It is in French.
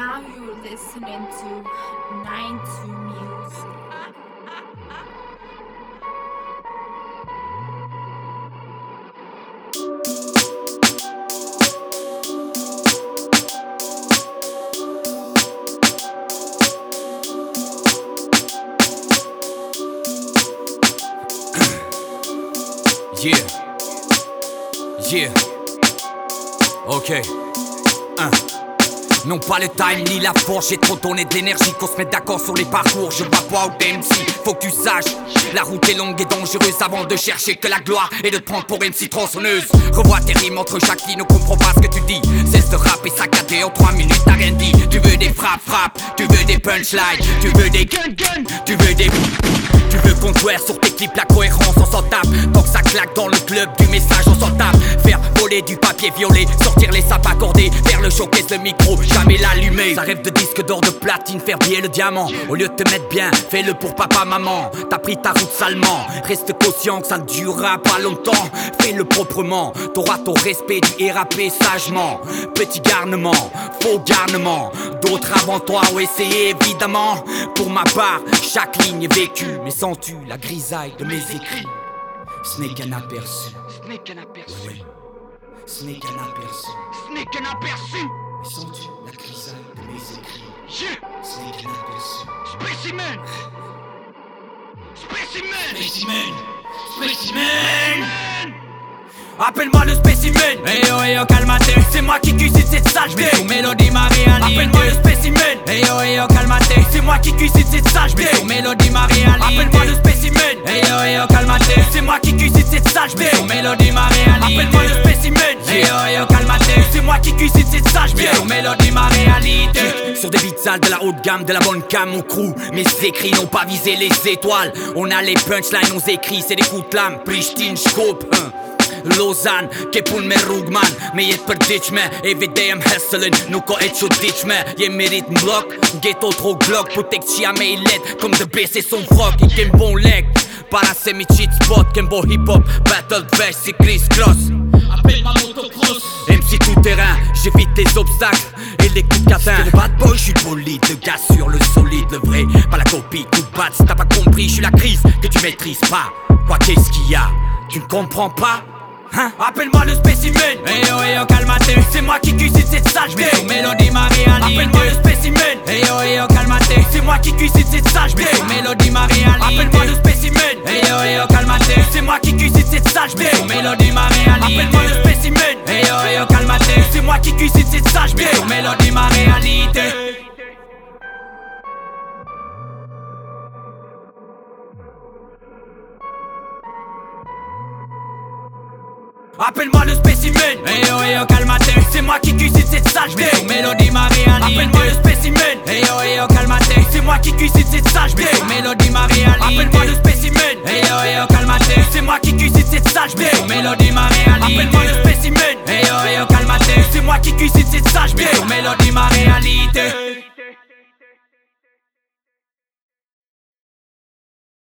Now you're listening to 92 Music. Yeah. Yeah. Ok. Un. Non pas le time ni la force, j'ai trop donné de l'énergie qu'on se mette d'accord sur les parcours. Je vois pas au MC, faut que tu saches. La route est longue et dangereuse avant de chercher que la gloire et de te prendre pour MC tronçonneuse. Revois tes rimes entre chaque ligne, ne comprends pas ce que tu dis. Cesse de rapper saccadé en 3 minutes, t'as rien dit. Tu veux des frappes, frappes, tu veux des punchlines, tu veux des gun gun, tu veux des. Tu veux qu'on sur tes clips, la cohérence on s'en tape Tant que ça claque dans le club du message on s'en tape Faire voler du papier violet, sortir les sapes accordés Faire le showcase, le micro, jamais l'allumer. Ça rêve de disque d'or de platine, faire briller le diamant. Au lieu de te mettre bien, fais-le pour papa, maman. T'as pris ta route salement, reste conscient que ça ne durera pas longtemps. Fais-le proprement, t'auras ton respect du RAP sagement. Petit garnement, faux garnement. D'autres avant toi ont essayé évidemment. Pour ma part, chaque ligne est vécue. Mais sens-tu la grisaille de mes écrits? Ce n'est qu'un aperçu. Ce n'est qu'un aperçu. Oui, ce n'est qu'un aperçu. Ce n'est qu'un aperçu. Mais sens-tu? Mes écrits Yeah. Ce n'est qu'un aperçu Spécimen. Spécimen. Spécimen. Spécimen. Appelle-moi le spécimen. Hey yo hey yo calmate. C'est moi qui cuisine cette saleté. Mets mélodie ma réalité Appelle-moi le spécimen. Hey yo hey yo calmate. C'est moi qui cuisine cette saleté. Mets mélodie Appelle-moi le spécimen Hey yo hey yo calmate C'est moi qui cuisine cette saleté. Mets mélodie ma réalité Appelle-moi le spécimen. Hey yo yo calmate C'est moi qui cuisine cette saleté. Mets mélodie ma réalité Sur des beats sales de la haute gamme De la bonne cam au crew. Mes écrits n'ont pas visé les étoiles. On a les punchlines, nos écrits C'est des coups de lame. Pristin, Scope hein. Lausanne, Kepun med Rugman Med ett per ditch med EVDM hustlen Nuko ett så ditch med Ge mig ditt block Ghetto trop glock Protektia mig lätt Kom det BC som frock Ingen bon lägg Bara se spot beau hip-hop Battle vers c'est Chris Cross. Appelle ma motocross MC tout terrain J'évite les obstacles et les coups de catin. Le bad boy, je suis le bolide, le gars sur le solide, le vrai, pas la copie, de batte, si t'as pas compris, je suis la crise que tu maîtrises pas. Quoi qu'est-ce qu'il y a? Tu ne comprends pas? Hein? Appelle-moi le spécimen. Hey yo hey yo calmate C'est moi qui cuisine cette saleté. Mets mélodie ma réalité Appelle-moi le spécimen. Hey yo hey yo calmate C'est moi qui cuisine cette saleté. Mets mélodie ma réalité saleté Mets mélodie ma réalité Appelle-moi le spécimen. Hey yo hey yo calmate C'est moi qui cuisine cette saleté Mets mélodie ma réalité Appelle-moi le spécimen. Hey yo hey yo calmate C'est moi qui cuisine cette saleté Mets mélodie ma réalité Appelle-moi le spécimen. Hey yo hey yo calmate C'est moi qui cuisine cette saleté Mets mélodie ma réalité Appelle-moi le spécimen. Hey Mélodie ma réalité. Appelle-moi le spécimen. Eh oh, eh hey yo hey yo calmate C'est moi qui cuisine cette sageté Mais sur Mélodie ma réalité.